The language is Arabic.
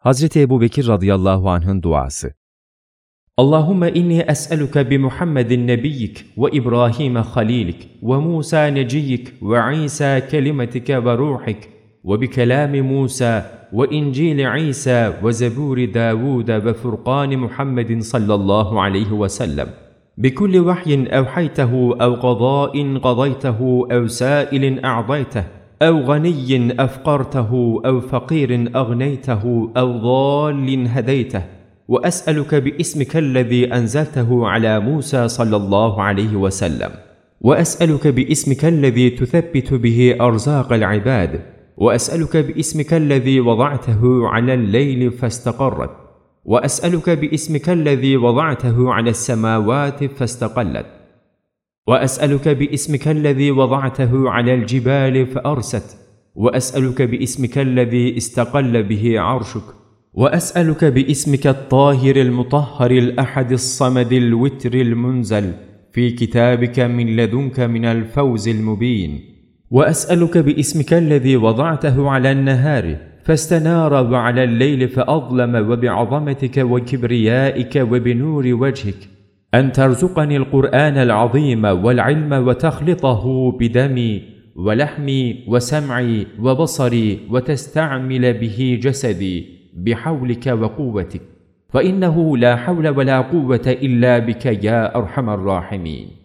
Hazreti Ebu Bekir radıyallahu anh'ın duası. اللهم إني أسألك بمحمد نبيك وإبراهيم خليلك وموسى نجيك وعيسى كلمتك وروحك وبكلام موسى وإنجيل عيسى وزبور داود وفرقان محمد صلى الله عليه وسلم بكل وحي أوحيته أو قضاء قضيته أو سائل أعطيته أو غني أفقرته أو فقير أغنيته أو ضال هديته وأسألك باسمك الذي أنزلته على موسى صلى الله عليه وسلم وأسألك باسمك الذي تثبت به أرزاق العباد وأسألك باسمك الذي وضعته على الليل فاستقرت وأسألك باسمك الذي وضعته على السماوات فاستقلت. وأسألك باسمك الذي وضعته على الجبال فأرست. وأسألك باسمك الذي استقل به عرشك. وأسألك باسمك الطاهر المطهر الأحد الصمد الوتر المنزل في كتابك من لدنك من الفوز المبين. وأسألك باسمك الذي وضعته على النهار فاستنار وعلى الليل فأظلم وبعظمتك وكبريائك وبنور وجهك. أن ترزقني القرآن العظيم والعلم وتخلطه بدمي ولحمي وسمعي وبصري وتستعمل به جسدي بحولك وقوتك. فإنه لا حول ولا قوة إلا بك يا أرحم الراحمين.